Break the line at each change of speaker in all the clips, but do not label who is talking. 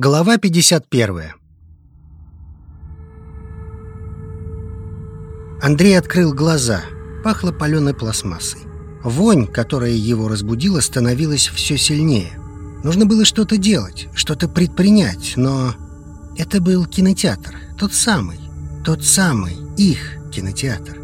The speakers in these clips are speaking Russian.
Глава 51 Андрей открыл глаза. Пахло паленой пластмассой. Вонь, которая его разбудила, становилась все сильнее. Нужно было что-то делать, что-то предпринять, но... Это был кинотеатр, тот самый, тот самый, их кинотеатр.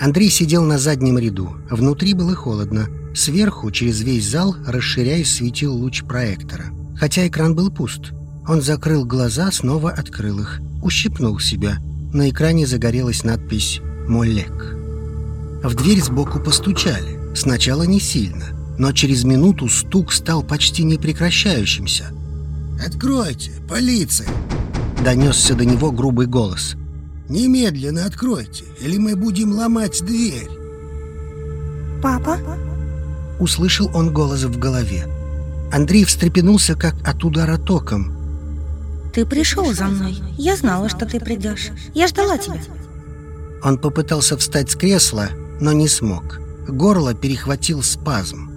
Андрей сидел на заднем ряду, внутри было холодно. Сверху, через весь зал, расширяясь, светил луч проектора. Хотя экран был пуст. Он закрыл глаза, снова открыл их, ущипнул себя. На экране загорелась надпись «Молек». В дверь сбоку постучали. Сначала не сильно, но через минуту стук стал почти непрекращающимся.
«Откройте, полиция!»
Донесся до него грубый голос.
«Немедленно откройте, или мы будем ломать дверь!»
«Папа?»
Услышал он голос в голове. Андрей встрепенулся, как от удара током.
Ты пришел за мной. Я знала, что ты придешь. Я ждала тебя.
Он попытался встать с кресла, но не смог. Горло перехватил спазм.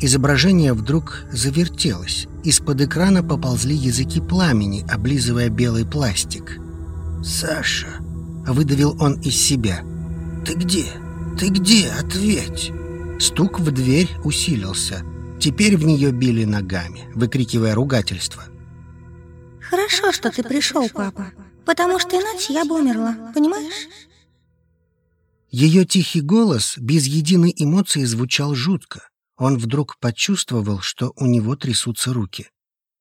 Изображение вдруг завертелось. Из-под экрана поползли языки пламени, облизывая белый пластик.
«Саша!»
— выдавил он из себя.
«Ты где? Ты где? Ответь!»
Стук в дверь усилился. Теперь в нее били ногами, выкрикивая ругательство.
Хорошо, что ты пришел, папа, потому что иначе я бы умерла, понимаешь?
Ее тихий голос без единой эмоции звучал жутко. Он вдруг почувствовал, что у него трясутся руки.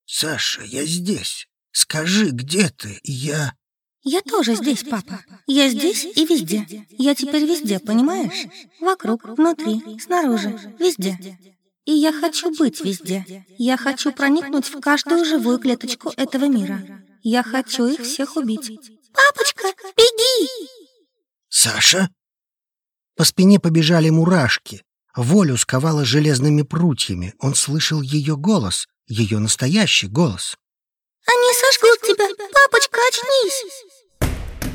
«Саша, я здесь. Скажи, где ты? Я...»
«Я тоже здесь, папа. Я здесь и везде. Я теперь везде, понимаешь? Вокруг, внутри, снаружи, везде. И я хочу быть везде. Я хочу проникнуть в каждую живую клеточку этого мира. Я хочу их всех убить. Папочка, беги!
Саша?
По спине побежали мурашки. Волю сковала железными прутьями. Он слышал ее голос, ее настоящий голос.
Они сожгут тебя! Папочка, очнись!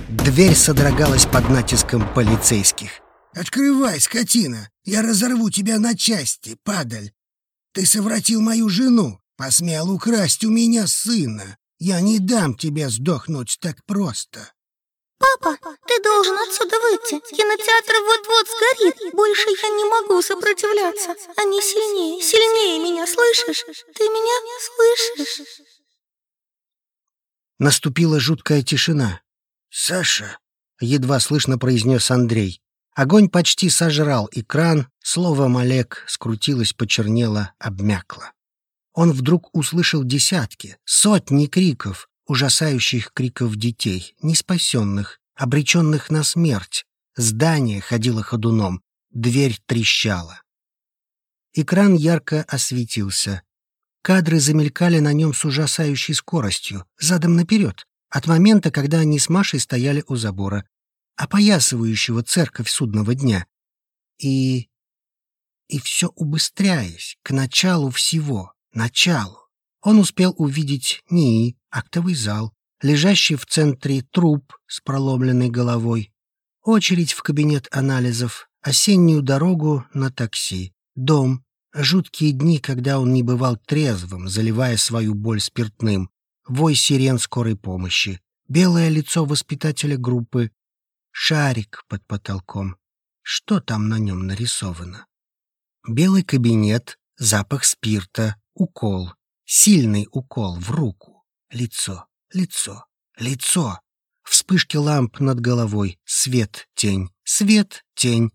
Дверь содрогалась под натиском полицейских.
«Открывай, скотина! Я разорву тебя на части, падаль! Ты совратил мою жену, посмел украсть у меня сына. Я не дам тебе сдохнуть так просто!»
«Папа, ты должен отсюда выйти. Кинотеатр вот-вот сгорит. Больше я не могу сопротивляться. Они сильнее, сильнее меня, слышишь? Ты меня слышишь?»
Наступила жуткая тишина.
«Саша!»
— едва слышно произнес Андрей. Огонь почти сожрал экран, слово «Малек» скрутилось, почернело, обмякло. Он вдруг услышал десятки, сотни криков, ужасающих криков детей, неспасенных, обреченных на смерть. Здание ходило ходуном, дверь трещала. Экран ярко осветился. Кадры замелькали на нем с ужасающей скоростью, задом наперед, от момента, когда они с Машей стояли у забора, опоясывающего церковь судного дня. И... и все убыстряясь, к началу всего, началу. Он успел увидеть НИИ, актовый зал, лежащий в центре труп с проломленной головой, очередь в кабинет анализов, осеннюю дорогу на такси, дом, жуткие дни, когда он не бывал трезвым, заливая свою боль спиртным, вой сирен скорой помощи, белое лицо воспитателя группы, шарик под потолком. Что там на нем нарисовано? Белый кабинет, запах спирта, укол, сильный укол в руку, лицо, лицо, лицо. Вспышки ламп над головой, свет, тень, свет, тень.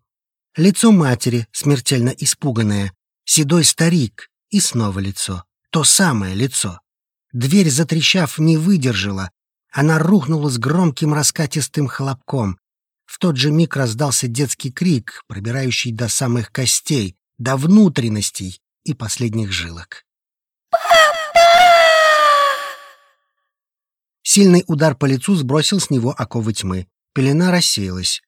Лицо матери, смертельно испуганное, седой старик и снова лицо, то самое лицо. Дверь, затрещав, не выдержала. Она рухнула с громким раскатистым хлопком. В тот же миг раздался детский крик, пробирающий до самых костей, до внутренностей и последних жилок. Сильный удар по лицу сбросил с него оковы тьмы. Пелена рассеялась.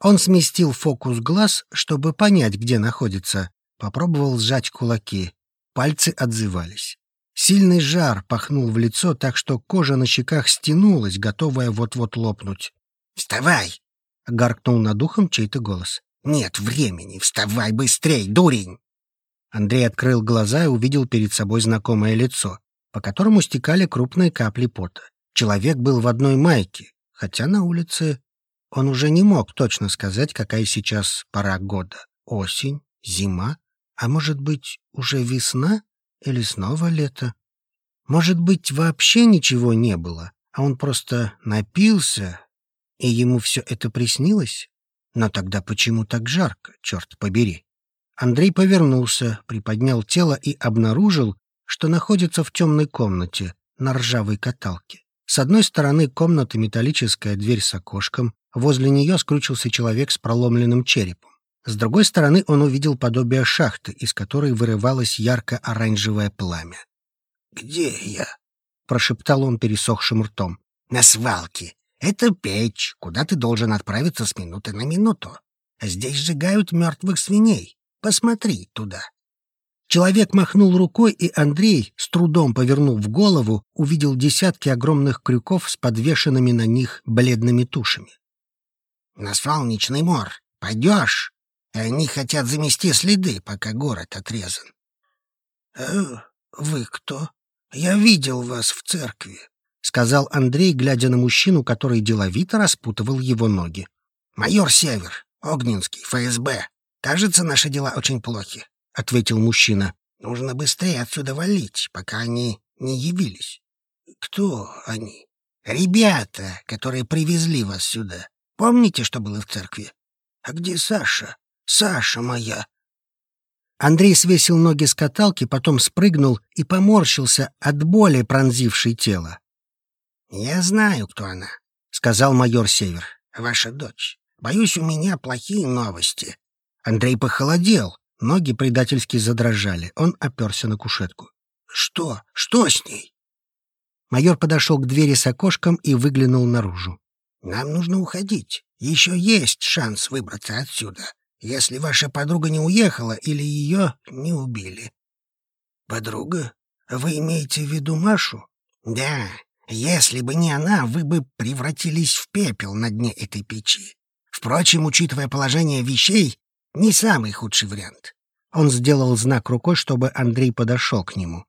Он сместил фокус глаз, чтобы понять, где находится. Попробовал сжать кулаки. Пальцы отзывались. Сильный жар пахнул в лицо так, что кожа на щеках стянулась, готовая вот-вот лопнуть.
«Вставай!»
— гаркнул над ухом чей-то голос.
«Нет времени! Вставай быстрей, дурень!»
Андрей открыл глаза и увидел перед собой знакомое лицо.
по которому стекали крупные капли пота. Человек был в одной майке, хотя на улице он уже не мог точно сказать, какая сейчас пора года. Осень, зима, а может быть, уже весна или снова лето? Может быть, вообще ничего не было, а он просто напился, и ему все это приснилось? Но тогда почему так жарко, черт побери? Андрей повернулся, приподнял тело и обнаружил, что находится в темной комнате на ржавой каталке. С одной стороны комнаты металлическая дверь с окошком, возле нее скручился человек с проломленным черепом. С другой стороны он увидел подобие шахты, из которой вырывалось ярко-оранжевое пламя.
«Где я?»
— прошептал он пересохшим ртом.
«На свалке. Это печь, куда ты должен отправиться с минуты на минуту. Здесь сжигают мертвых свиней. Посмотри туда».
Человек махнул рукой, и Андрей, с трудом повернув голову, увидел десятки огромных крюков с подвешенными на них бледными тушами.
«На солнечный мор. Пойдешь? Они хотят замести следы, пока город отрезан». «Э, вы кто? Я видел вас в церкви», —
сказал Андрей, глядя на мужчину, который деловито распутывал его ноги.
«Майор Север, Огненский, ФСБ. Кажется, наши дела очень плохи ответил мужчина. Нужно быстрее отсюда валить, пока они не явились. Кто они? Ребята, которые привезли вас сюда. Помните, что было в церкви? А где Саша? Саша моя.
Андрей свесил ноги с каталки, потом спрыгнул и поморщился от боли, пронзившей тело.
«Я знаю, кто она», — сказал майор Север. «Ваша дочь. Боюсь, у меня плохие новости».
Андрей похолодел. Ноги предательски задрожали. Он оперся на кушетку.
«Что? Что с ней?»
Майор подошел к двери с окошком и выглянул наружу.
«Нам нужно уходить. Еще есть шанс выбраться отсюда, если ваша подруга не уехала или ее не убили». «Подруга? Вы имеете в виду Машу?» «Да. Если бы не она, вы бы превратились в пепел на дне этой печи. Впрочем, учитывая положение вещей, не самый худший вариант.
Он сделал знак рукой, чтобы Андрей подошел к нему.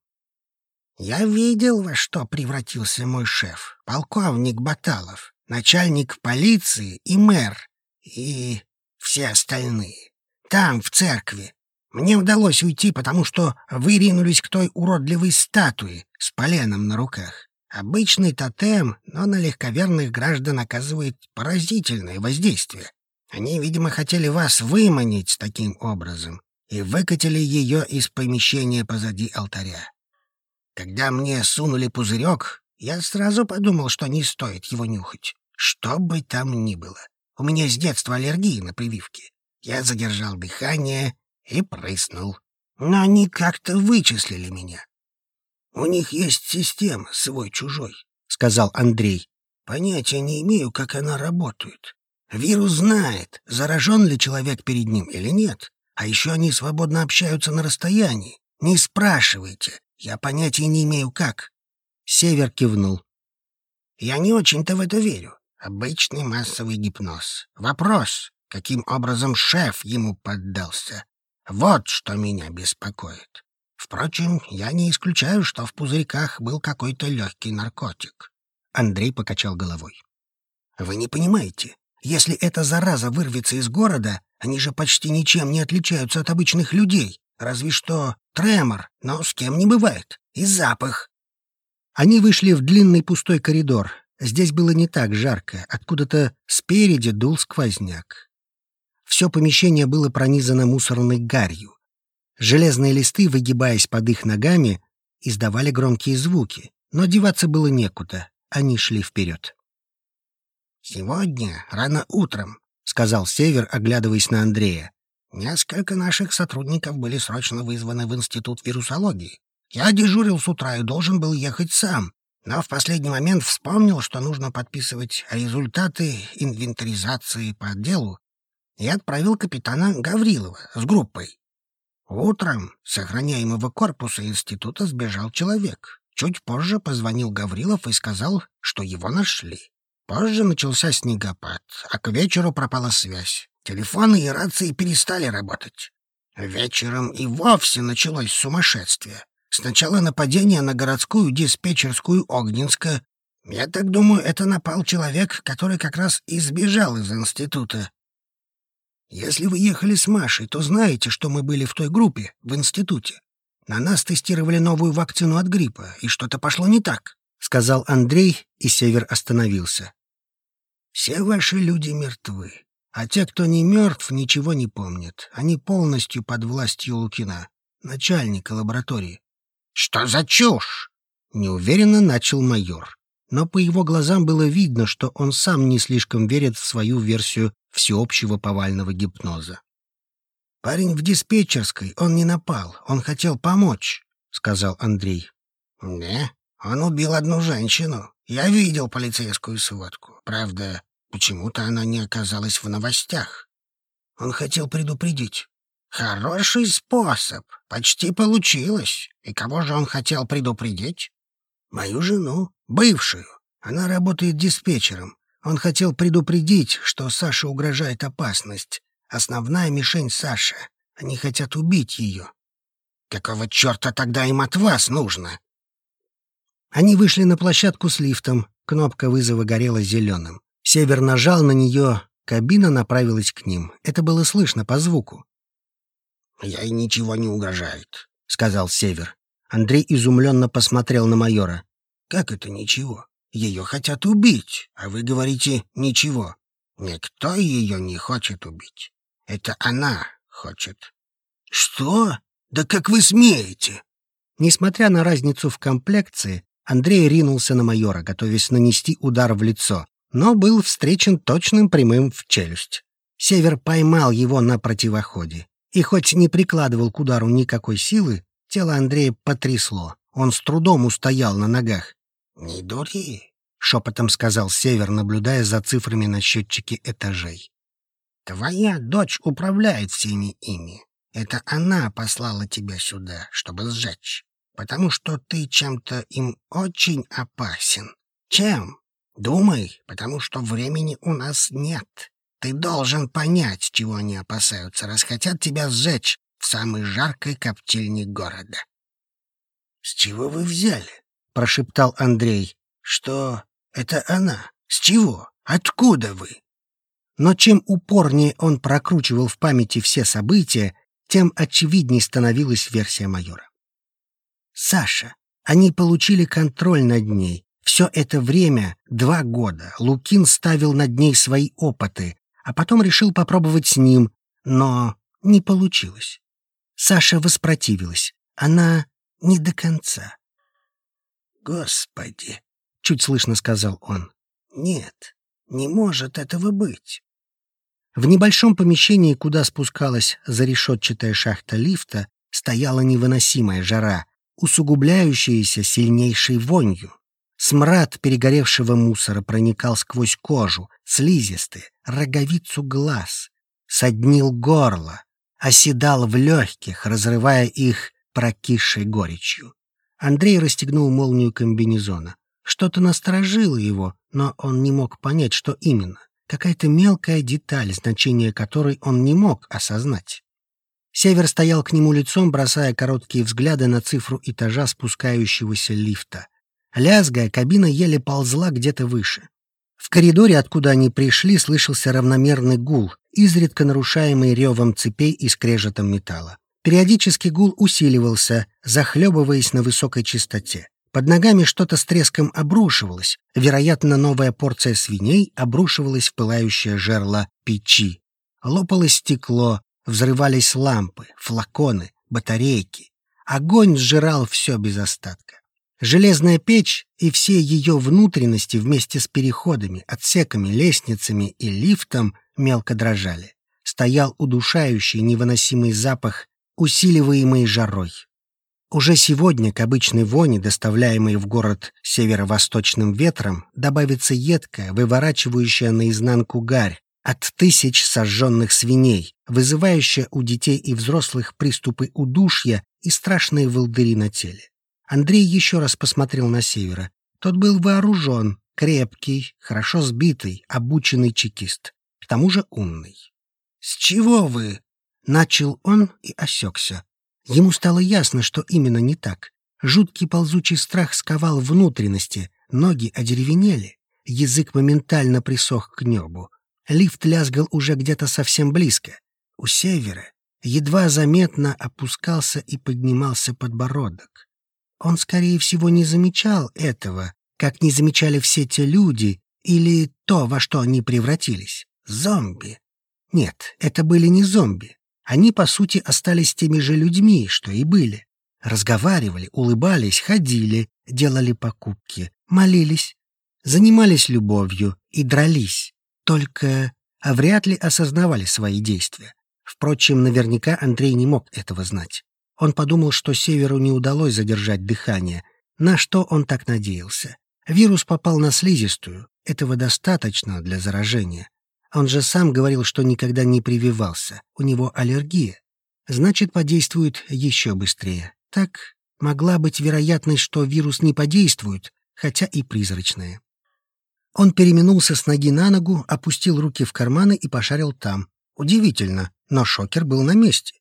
«Я видел, во что превратился мой шеф, полковник Баталов, начальник полиции и мэр, и все остальные. Там, в церкви. Мне удалось уйти, потому что вы ринулись к той уродливой статуе с поленом на руках. Обычный тотем, но на легковерных граждан оказывает поразительное воздействие. Они, видимо, хотели вас выманить таким образом и выкатили ее из помещения позади алтаря. Когда мне сунули пузырек, я сразу подумал, что не стоит его нюхать, что бы там ни было. У меня с детства аллергия на прививки. Я задержал дыхание и прыснул. Но они как-то вычислили меня. У них есть система свой-чужой, — сказал Андрей. Понятия не имею, как она работает. Вирус знает, заражен ли человек перед ним или нет. А еще они свободно общаются на расстоянии. Не спрашивайте, я понятия не имею как.
Север кивнул.
Я не очень-то в это верю. Обычный массовый гипноз. Вопрос, каким образом шеф ему поддался. Вот что меня беспокоит. Впрочем, я не исключаю, что в пузырьках был какой-то легкий наркотик. Андрей покачал головой. Вы не понимаете, если эта зараза вырвется из города, они же почти ничем не отличаются от обычных людей. Разве что тремор, но с кем не бывает. И запах.
Они вышли в длинный пустой коридор. Здесь было не так жарко. Откуда-то спереди дул сквозняк. Все помещение было пронизано мусорной гарью. Железные листы, выгибаясь под их ногами, издавали громкие звуки. Но деваться было некуда. Они шли вперед.
«Сегодня, рано утром», — сказал Север, оглядываясь на Андрея. «Несколько наших сотрудников были срочно вызваны в Институт вирусологии. Я дежурил с утра и должен был ехать сам, но в последний момент вспомнил, что нужно подписывать результаты инвентаризации по отделу и отправил капитана Гаврилова с группой. Утром с охраняемого корпуса института сбежал человек. Чуть позже позвонил Гаврилов и сказал, что его нашли. Позже начался снегопад, а к вечеру пропала связь. Телефоны и рации перестали работать. Вечером и вовсе началось сумасшествие. Сначала нападение на городскую диспетчерскую Огненска. Я так думаю, это напал человек, который как раз избежал из института. Если вы ехали с Машей, то знаете, что мы были в той группе, в институте. На нас тестировали новую вакцину от гриппа, и что-то пошло не так, — сказал Андрей, и Север остановился. Все ваши люди мертвы, а те, кто не мертв, ничего не помнят. Они полностью под властью Лукина, начальника лаборатории. «Что за чушь?» — неуверенно начал майор. Но по его глазам было видно, что он сам не слишком верит в свою версию всеобщего повального гипноза. «Парень в диспетчерской, он не напал, он хотел помочь», — сказал Андрей. «Не, он убил одну женщину. Я видел полицейскую сводку. Правда, почему-то она не оказалась в новостях. Он хотел предупредить. Хороший способ. Почти получилось. И кого же он хотел предупредить? Мою жену, бывшую. Она работает диспетчером. Он хотел предупредить, что Саше угрожает опасность. Основная мишень Саша. Они хотят убить ее. Какого черта тогда им от вас нужно? Они вышли на площадку с лифтом. Кнопка вызова горела зеленым. Север нажал на нее, кабина направилась к ним. Это было слышно по звуку. «Ей ничего не угрожает», — сказал Север. Андрей изумленно посмотрел на майора. «Как это ничего? Ее хотят убить, а вы говорите «ничего». Никто ее не хочет убить. Это она хочет». «Что? Да как вы смеете?» Несмотря на разницу в комплекции, Андрей ринулся на майора, готовясь нанести удар в лицо, но был встречен точным прямым в челюсть. Север поймал его на противоходе. И хоть не прикладывал к удару никакой силы, тело Андрея потрясло. Он с трудом устоял на ногах. «Не дури», — шепотом сказал Север, наблюдая за цифрами на счетчике этажей. «Твоя дочь управляет всеми ими. Это она послала тебя сюда, чтобы сжечь, потому что ты чем-то им очень опасен. Чем? Думай, потому что времени у нас нет. Ты должен понять, чего они опасаются, раз хотят тебя сжечь в самой жаркой коптильне города. — С чего вы взяли? — прошептал Андрей. — Что это она? С чего? Откуда вы? Но чем упорнее он прокручивал в памяти все события, тем очевидней становилась версия майора. Саша. Они получили контроль над ней. Все это время, два года, Лукин ставил над ней свои опыты, а потом решил попробовать с ним, но не получилось. Саша воспротивилась. Она не до конца. «Господи!» — чуть слышно сказал он. «Нет, не может этого быть». В небольшом помещении, куда спускалась зарешетчатая шахта лифта, стояла невыносимая жара, усугубляющаяся сильнейшей вонью. Смрад перегоревшего мусора проникал сквозь кожу, слизистые, роговицу глаз, соднил горло, оседал в легких, разрывая их прокисшей горечью. Андрей расстегнул молнию комбинезона. Что-то насторожило его, но он не мог понять, что именно. Какая-то мелкая деталь, значение которой он не мог осознать. Север стоял к нему лицом, бросая короткие взгляды на цифру этажа спускающегося лифта. Лязгая, кабина еле ползла где-то выше. В коридоре, откуда они пришли, слышался равномерный гул, изредка нарушаемый ревом цепей и скрежетом металла. Периодически гул усиливался, захлебываясь на высокой частоте. Под ногами что-то с треском обрушивалось. Вероятно, новая порция свиней обрушивалась в пылающее жерло печи. Лопалось стекло, взрывались лампы, флаконы, батарейки. Огонь сжирал все без остатка. Железная печь и все ее внутренности вместе с переходами, отсеками, лестницами и лифтом мелко дрожали. Стоял удушающий невыносимый запах, усиливаемый жарой. Уже сегодня к обычной воне, доставляемой в город северо-восточным ветром, добавится едкая, выворачивающая наизнанку гарь от тысяч сожженных свиней, вызывающая у детей и взрослых приступы удушья и страшные волдыри на теле. Андрей еще раз посмотрел на севера. Тот был вооружен, крепкий, хорошо сбитый, обученный чекист. Тому же умный. «С чего вы?» — начал он и осекся. Ему стало ясно, что именно не так. Жуткий ползучий страх сковал внутренности, ноги одеревенели, язык моментально присох к небу. Лифт лязгал уже где-то совсем близко. У севера едва заметно опускался и поднимался подбородок. Он, скорее всего, не замечал этого, как не замечали все те люди или то, во что они превратились. Зомби. Нет, это были не зомби. Они, по сути, остались теми же людьми, что и были. Разговаривали, улыбались, ходили, делали покупки, молились, занимались любовью и дрались. Только а вряд ли осознавали свои действия. Впрочем, наверняка Андрей не мог этого знать. Он подумал, что Северу не удалось задержать дыхание. На что он так надеялся? Вирус попал на слизистую. Этого достаточно для заражения. Он же сам говорил, что никогда не прививался. У него аллергия. Значит, подействует еще быстрее. Так могла быть вероятность, что вирус не подействует, хотя и призрачная. Он переминулся с ноги на ногу, опустил руки в карманы и пошарил там. Удивительно, но шокер был на месте.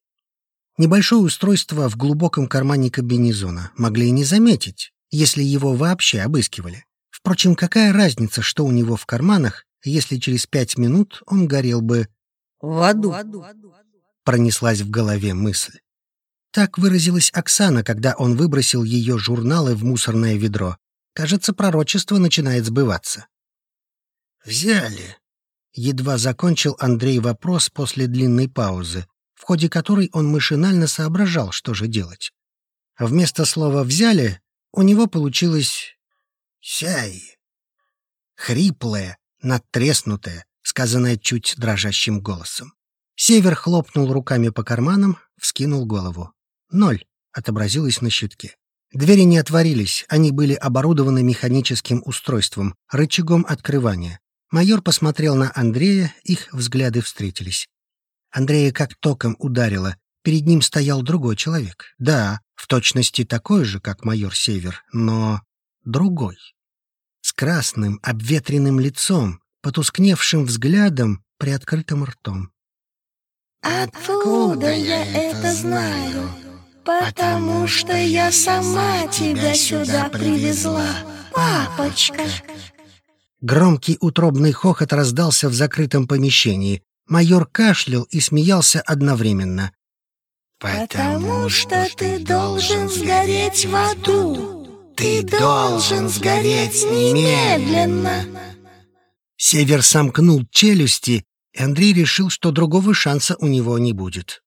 Небольшое устройство в глубоком кармане комбинезона могли и не заметить, если его вообще обыскивали. Впрочем, какая разница, что у него в карманах, если через пять минут он горел бы
в аду.
Пронеслась в голове мысль. Так выразилась Оксана, когда он выбросил ее журналы в мусорное ведро. Кажется, пророчество начинает сбываться.
«Взяли», —
едва закончил Андрей вопрос после длинной паузы, в ходе которой он машинально соображал, что же делать. Вместо слова «взяли» у него получилось
«сяй».
Хриплое, надтреснутое, сказанное чуть дрожащим голосом. Север хлопнул руками по карманам, вскинул голову. «Ноль» отобразилось на щитке. Двери не отворились, они были оборудованы механическим устройством, рычагом открывания. Майор посмотрел на Андрея, их взгляды встретились. Андрея как током ударило. Перед ним стоял другой человек. Да, в точности такой же, как майор Север, но другой красным, обветренным лицом, потускневшим взглядом, приоткрытым ртом.
«Откуда я это знаю? Потому что я сама тебя сюда привезла, папочка!»
Громкий утробный хохот раздался в закрытом помещении. Майор кашлял и смеялся одновременно.
«Потому что ты должен сгореть в аду!» Ты должен сгореть немедленно!»
Север сомкнул челюсти, и Андрей решил, что другого шанса у него не будет.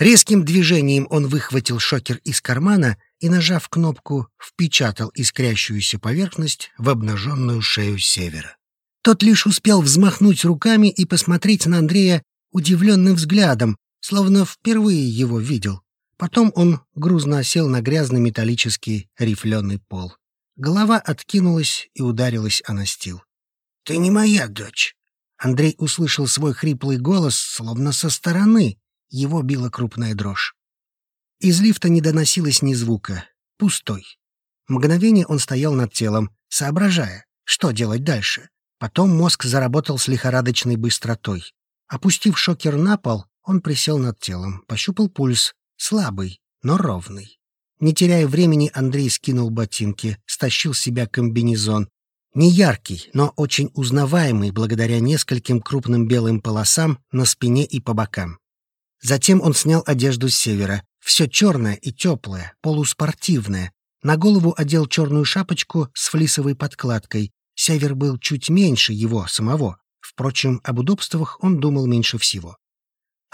Резким движением он выхватил шокер из кармана и, нажав кнопку, впечатал искрящуюся поверхность в обнаженную шею Севера. Тот лишь успел взмахнуть руками и посмотреть на Андрея удивленным взглядом, словно впервые его видел. Потом он грузно осел на грязный металлический рифленый пол. Голова откинулась и ударилась о настил.
«Ты не моя дочь!»
Андрей услышал свой хриплый голос, словно со стороны. Его била крупная дрожь. Из лифта не доносилось ни звука. Пустой. Мгновение он стоял над телом, соображая, что делать дальше. Потом мозг заработал с лихорадочной быстротой. Опустив шокер на пол, он присел над телом, пощупал пульс, Слабый, но ровный. Не теряя времени, Андрей скинул ботинки, стащил с себя комбинезон. Не яркий, но очень узнаваемый благодаря нескольким крупным белым полосам на спине и по бокам. Затем он снял одежду с севера. Все черное и теплое, полуспортивное. На голову одел черную шапочку с флисовой подкладкой. Север был чуть меньше его самого. Впрочем, об удобствах он думал меньше всего.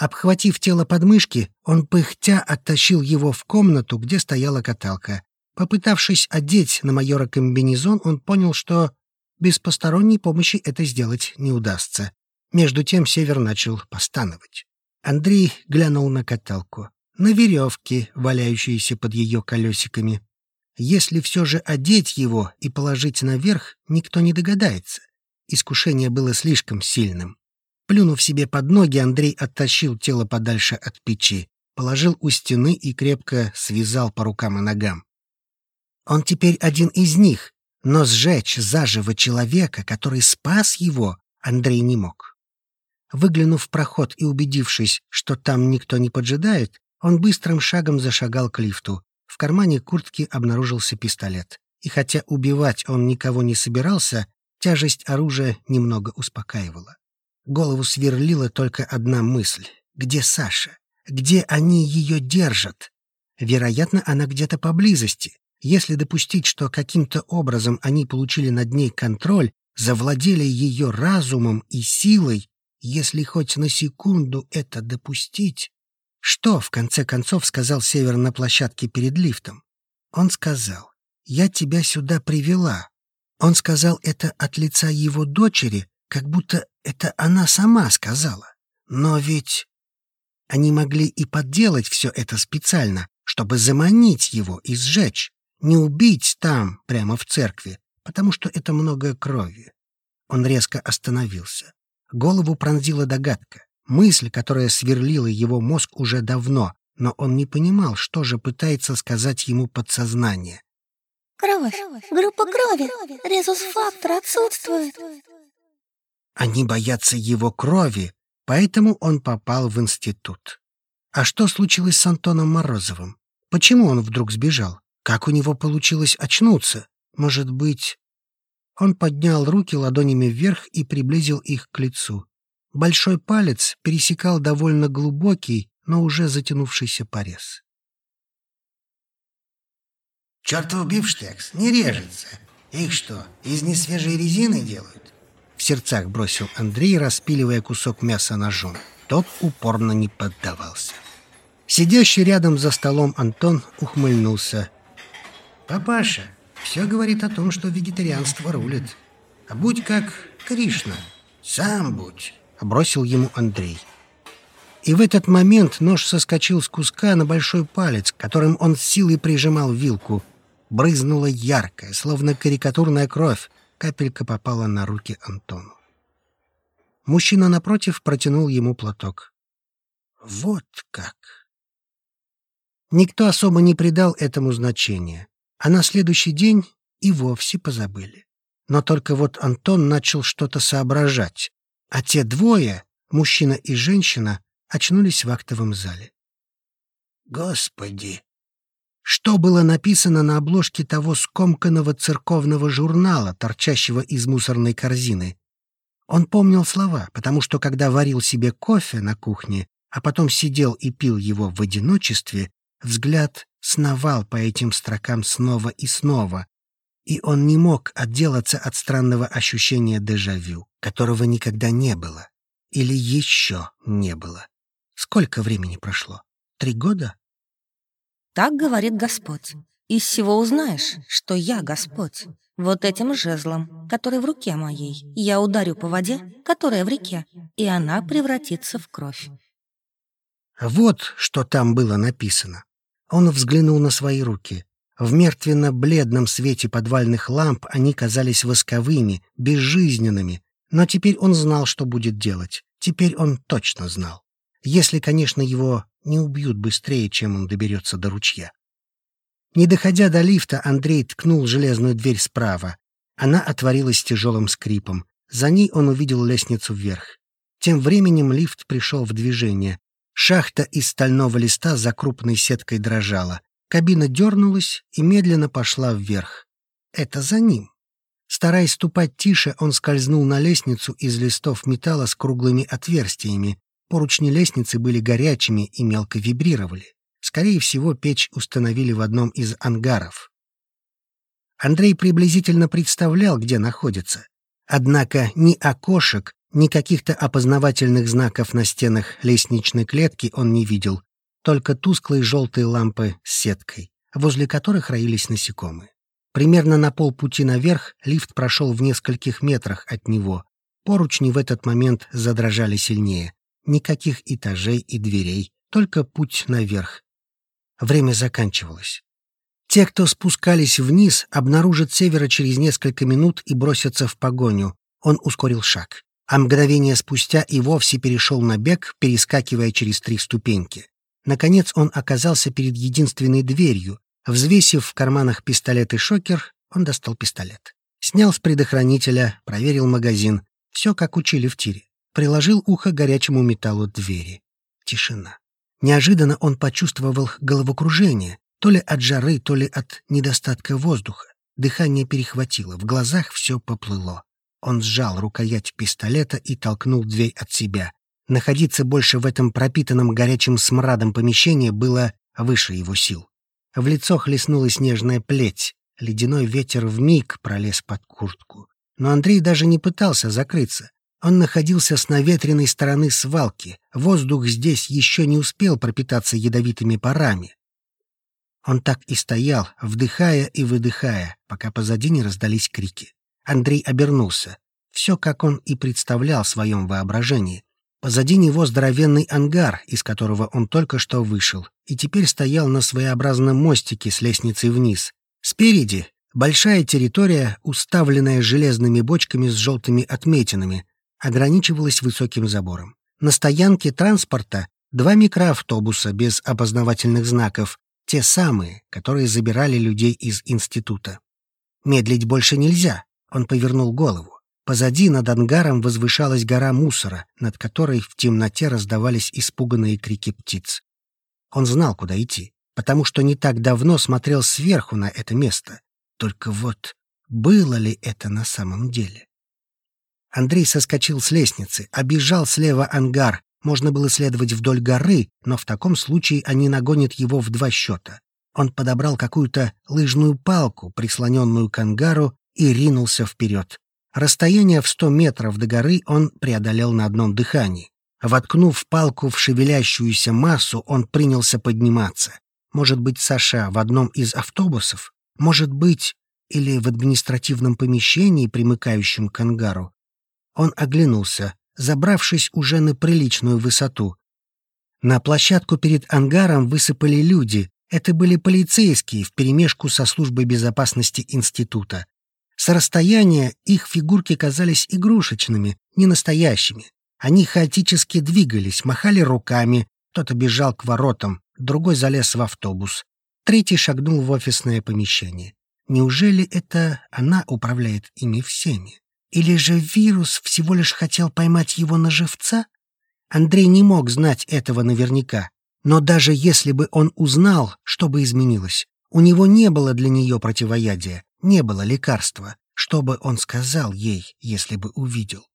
Обхватив тело подмышки, он пыхтя оттащил его в комнату, где стояла каталка. Попытавшись одеть на майора комбинезон, он понял, что без посторонней помощи это сделать не удастся. Между тем Север начал постановать. Андрей глянул на каталку, на веревки, валяющиеся под ее колесиками. Если все же одеть его и положить наверх, никто не догадается. Искушение было слишком сильным. Плюнув себе под ноги, Андрей оттащил тело подальше от печи, положил у стены и крепко связал по рукам и ногам. Он теперь один из них, но сжечь заживо человека, который спас его, Андрей не мог. Выглянув в проход и убедившись, что там никто не поджидает, он быстрым шагом зашагал к лифту. В кармане куртки обнаружился пистолет. И хотя убивать он никого не собирался, тяжесть оружия немного успокаивала. Голову сверлила только одна мысль. Где Саша? Где они ее держат? Вероятно, она где-то поблизости. Если допустить, что каким-то образом они получили над ней контроль, завладели ее разумом и силой, если хоть на секунду это допустить... Что, в конце концов, сказал Север на площадке перед лифтом? Он сказал, «Я тебя сюда привела». Он сказал это от лица его дочери, как будто это она сама сказала. Но ведь они могли и подделать все это специально, чтобы заманить его и сжечь, не убить там, прямо в церкви, потому что это много крови. Он резко остановился. Голову пронзила догадка, мысль, которая сверлила его мозг уже давно, но он не понимал, что же пытается сказать ему подсознание.
«Кровь! Группа крови! Резус-фактор отсутствует!»
Они боятся его крови, поэтому он попал в институт. А что случилось с Антоном Морозовым? Почему он вдруг сбежал? Как у него получилось очнуться? Может быть... Он поднял руки ладонями вверх и приблизил их к лицу. Большой палец пересекал довольно глубокий, но уже затянувшийся порез.
«Чертов бифштекс не режется. Их что, из несвежей резины делают?»
В сердцах бросил Андрей, распиливая кусок мяса ножом. Тот упорно не поддавался. Сидящий рядом за столом Антон ухмыльнулся.
«Папаша, все говорит о том, что вегетарианство рулит. А будь как Кришна, сам будь», —
бросил ему Андрей. И в этот момент нож соскочил с куска на большой палец, которым он с силой прижимал вилку. Брызнула яркая, словно карикатурная кровь. Капелька попала на руки Антону. Мужчина напротив протянул ему платок. «Вот как!» Никто особо не придал этому значения, а на следующий день и вовсе позабыли. Но только вот Антон начал что-то соображать, а те двое, мужчина и женщина, очнулись в актовом зале.
«Господи!»
Что было написано на обложке того скомканного церковного журнала, торчащего из мусорной корзины? Он помнил слова, потому что, когда варил себе кофе на кухне, а потом сидел и пил его в одиночестве, Взгляд сновал по этим строкам снова и снова, и он не мог отделаться от странного ощущения дежавю, которого никогда не было. Или еще не было. Сколько времени прошло? Три года?
Так говорит Господь. Из всего узнаешь, что я Господь. Вот этим жезлом, который в руке моей, я ударю по воде, которая в реке, и она превратится в кровь.
Вот что там было написано. Он взглянул на свои руки. В мертвенно-бледном свете подвальных ламп они казались восковыми, безжизненными. Но теперь он знал, что будет делать. Теперь он точно знал. Если, конечно, его не убьют быстрее, чем он доберется до ручья. Не доходя до лифта, Андрей ткнул железную дверь справа. Она отворилась тяжелым скрипом. За ней он увидел лестницу вверх. Тем временем лифт пришел в движение. Шахта из стального листа за крупной сеткой дрожала. Кабина дернулась и медленно пошла вверх. Это за ним. Стараясь ступать тише, он скользнул на лестницу из листов металла с круглыми отверстиями. Поручни лестницы были горячими и мелко вибрировали. Скорее всего, печь установили в одном из ангаров. Андрей приблизительно представлял, где находится. Однако ни окошек, ни каких-то опознавательных знаков на стенах лестничной клетки он не видел, только тусклые желтые лампы с сеткой, возле которых роились насекомые. Примерно на полпути наверх лифт прошел в нескольких метрах от него. Поручни в этот момент задрожали сильнее. Никаких этажей и дверей, только путь наверх. Время заканчивалось. Те, кто спускались вниз, обнаружат Севера через несколько минут и бросятся в погоню. Он ускорил шаг а мгновение спустя и вовсе перешел на бег, перескакивая через три ступеньки. Наконец он оказался перед единственной дверью. Взвесив в карманах пистолет и шокер, он достал пистолет. Снял с предохранителя, проверил магазин. Все, как учили в тире. Приложил ухо горячему металлу двери. Тишина. Неожиданно он почувствовал головокружение. То ли от жары, то ли от недостатка воздуха. Дыхание перехватило, в глазах все поплыло. Он сжал рукоять пистолета и толкнул дверь от себя. Находиться больше в этом пропитанном горячим смрадом помещении было выше его сил. В лицо хлестнула снежная плеть. Ледяной ветер вмиг пролез под куртку. Но Андрей даже не пытался закрыться. Он находился с наветренной стороны свалки. Воздух здесь еще не успел пропитаться ядовитыми парами. Он так и стоял, вдыхая и выдыхая, пока позади не раздались крики. Андрей обернулся. Все, как он и представлял в своем воображении. Позади него здоровенный ангар, из которого он только что вышел, и теперь стоял на своеобразном мостике с лестницей вниз. Спереди — большая территория, уставленная железными бочками с желтыми отметинами, ограничивалась высоким забором. На стоянке транспорта два микроавтобуса без опознавательных знаков, те самые, которые забирали людей из института. Медлить больше нельзя. Он повернул голову. Позади над ангаром возвышалась гора мусора, над которой в темноте раздавались испуганные крики птиц. Он знал, куда идти, потому что не так давно смотрел сверху на это место. Только вот было ли это на самом деле? Андрей соскочил с лестницы, обижал слева ангар, можно было следовать вдоль горы, но в таком случае они нагонят его в два счета. Он подобрал какую-то лыжную палку, прислоненную к ангару, и ринулся вперед. Расстояние в сто метров до горы он преодолел на одном дыхании. Воткнув палку в шевелящуюся массу, он принялся подниматься. Может быть, Саша в одном из автобусов? Может быть, или в административном помещении, примыкающем к ангару? Он оглянулся забравшись уже на приличную высоту. На площадку перед ангаром высыпали люди. Это были полицейские вперемешку со службой безопасности института. С расстояния их фигурки казались игрушечными, не настоящими. Они хаотически двигались, махали руками. Кто-то бежал к воротам, другой залез в автобус. Третий шагнул в офисное помещение. Неужели это она управляет ими всеми? Или же вирус всего лишь хотел поймать его на живца? Андрей не мог знать этого наверняка. Но даже если бы он узнал, что бы изменилось, у него не было для нее противоядия, не было лекарства. Что бы он сказал ей, если бы увидел?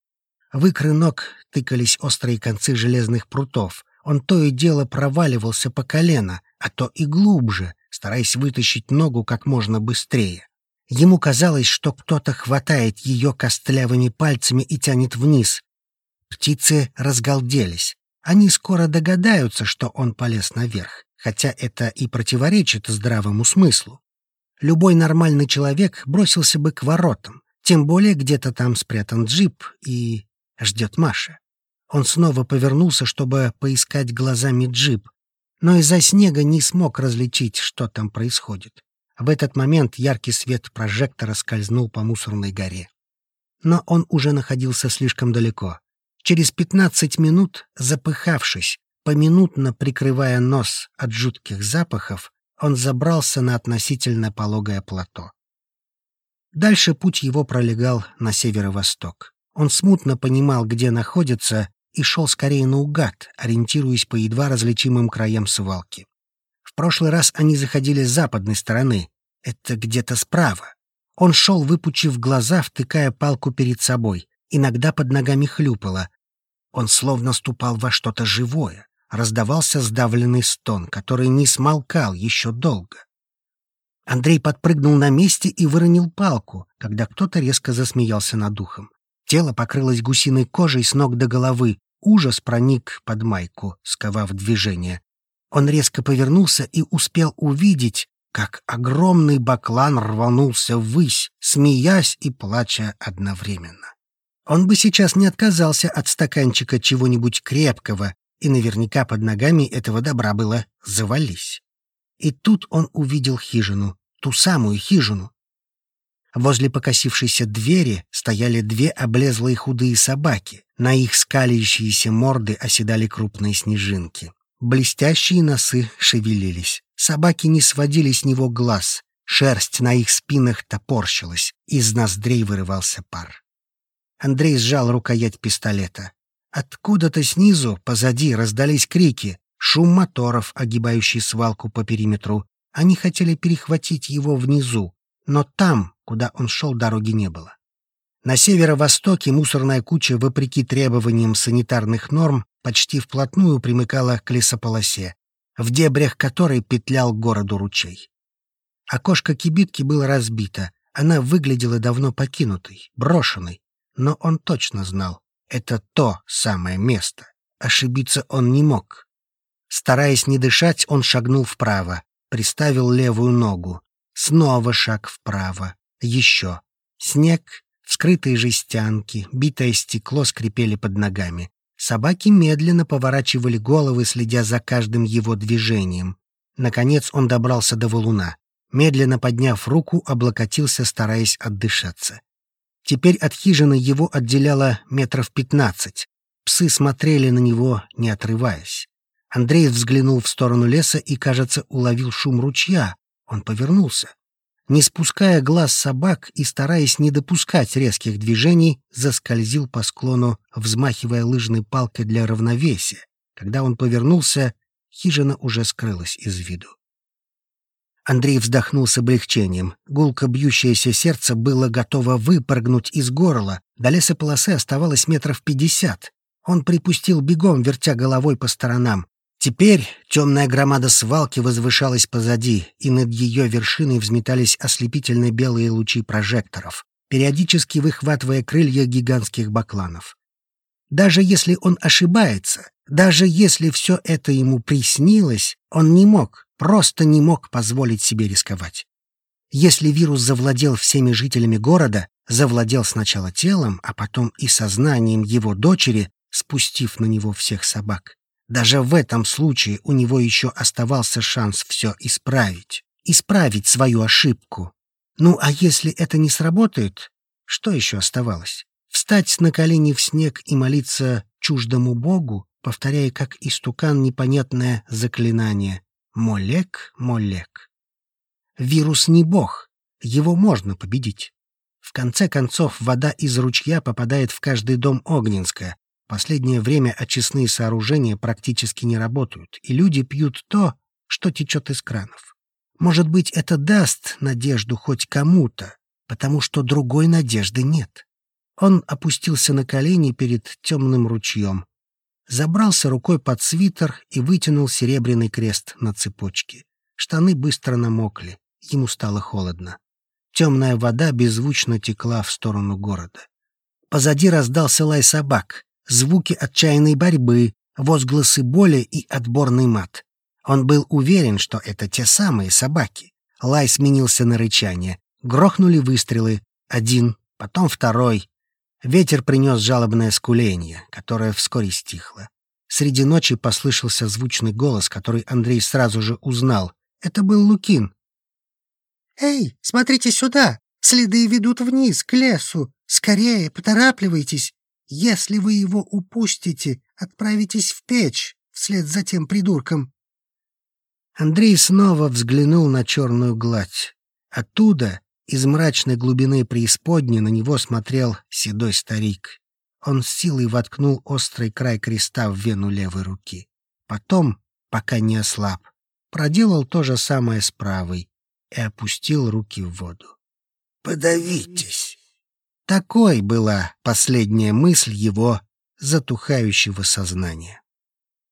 В икры ног тыкались острые концы железных прутов. Он то и дело проваливался по колено, а то и глубже, стараясь вытащить ногу как можно быстрее. Ему казалось, что кто-то хватает ее костлявыми пальцами и тянет вниз. Птицы разгалделись. Они скоро догадаются, что он полез наверх, хотя это и противоречит здравому смыслу. Любой нормальный человек бросился бы к воротам, тем более где-то там спрятан джип и ждет Маша. Он снова повернулся, чтобы поискать глазами джип, но из-за снега не смог различить, что там происходит. В этот момент яркий свет прожектора скользнул по мусорной горе. Но он уже находился слишком далеко. Через пятнадцать минут, запыхавшись, поминутно прикрывая нос от жутких запахов, он забрался на относительно пологое плато. Дальше путь его пролегал на северо-восток. Он смутно понимал, где находится, и шел скорее наугад, ориентируясь по едва различимым краям свалки. Прошлый раз они заходили с западной стороны. Это где-то справа. Он шел, выпучив глаза, втыкая палку перед собой. Иногда под ногами хлюпало. Он словно ступал во что-то живое. Раздавался сдавленный стон, который не смолкал еще долго. Андрей подпрыгнул на месте и выронил палку, когда кто-то резко засмеялся над духом. Тело покрылось гусиной кожей с ног до головы. Ужас проник под майку, сковав движение. Он резко повернулся и успел увидеть, как огромный баклан рванулся ввысь, смеясь и плача одновременно. Он бы сейчас не отказался от стаканчика чего-нибудь крепкого, и наверняка под ногами этого добра было «завались». И тут он увидел хижину, ту самую хижину. Возле покосившейся двери стояли две облезлые худые собаки. На их скалящиеся морды оседали крупные снежинки. Блестящие носы шевелились. Собаки не сводили с него глаз. Шерсть на их спинах топорщилась. Из ноздрей вырывался пар. Андрей сжал рукоять пистолета. Откуда-то снизу, позади, раздались крики. Шум моторов, огибающий свалку по периметру. Они хотели перехватить его внизу, но там, куда он шел, дороги не было. На северо-востоке мусорная куча, вопреки требованиям санитарных норм, почти вплотную примыкала к лесополосе, в дебрях которой петлял городу ручей. Окошко кибитки было разбито, она выглядела давно покинутой, брошенной, но он точно знал, это то самое место. Ошибиться он не мог. Стараясь не дышать, он шагнул вправо, приставил левую ногу. Снова шаг вправо. Еще. Снег, вскрытые жестянки, битое стекло скрипели под ногами. Собаки медленно поворачивали головы, следя за каждым его движением. Наконец он добрался до валуна. Медленно подняв руку, облокотился, стараясь отдышаться. Теперь от хижины его отделяло метров пятнадцать. Псы смотрели на него, не отрываясь. Андрей взглянул в сторону леса и, кажется, уловил шум ручья. Он повернулся. Не спуская глаз собак и стараясь не допускать резких движений, заскользил по склону, взмахивая лыжной палкой для равновесия. Когда он повернулся, хижина уже скрылась из виду. Андрей вздохнул с облегчением. Гулко бьющееся сердце было готово выпрыгнуть из горла. До лесополосы оставалось метров пятьдесят. Он припустил бегом, вертя головой по сторонам. Теперь темная громада свалки возвышалась позади, и над ее вершиной взметались ослепительно белые лучи прожекторов, периодически выхватывая крылья гигантских бакланов. Даже если он ошибается, даже если все это ему приснилось, он не мог, просто не мог позволить себе рисковать. Если вирус завладел всеми жителями города, завладел сначала телом, а потом и сознанием его дочери, спустив на него всех собак, даже в этом случае у него еще оставался шанс все исправить, исправить свою ошибку. Ну а если это не сработает, что еще оставалось? Встать на колени в снег и молиться чуждому богу, повторяя как истукан непонятное заклинание Молек, Молек. Вирус не бог, его можно победить. В конце концов, вода из ручья попадает в каждый дом Огненска. Последнее время очистные сооружения практически не работают, и люди пьют то, что течет из кранов. Может быть, это даст надежду хоть кому-то, потому что другой надежды нет. Он опустился на колени перед темным ручьем, забрался рукой под свитер и вытянул серебряный крест на цепочке. Штаны быстро намокли, ему стало холодно. Темная вода беззвучно текла в сторону города. Позади раздался лай собак, звуки отчаянной борьбы, возгласы боли и отборный мат. Он был уверен, что это те самые собаки. Лай сменился на рычание. Грохнули выстрелы. Один, потом второй. Ветер принес жалобное скуление, которое вскоре стихло. Среди ночи послышался звучный голос, который Андрей сразу же узнал. Это был Лукин.
«Эй, смотрите сюда! Следы ведут вниз, к лесу! Скорее, поторапливайтесь! Если вы его упустите, отправитесь в печь вслед за тем придурком!»
Андрей снова взглянул на черную гладь. Оттуда из мрачной глубины преисподней на него смотрел седой старик. Он с силой воткнул острый край креста в вену левой руки. Потом, пока не ослаб, проделал то же самое с правой и опустил руки в воду.
«Подавитесь!»
Такой была последняя мысль его затухающего сознания.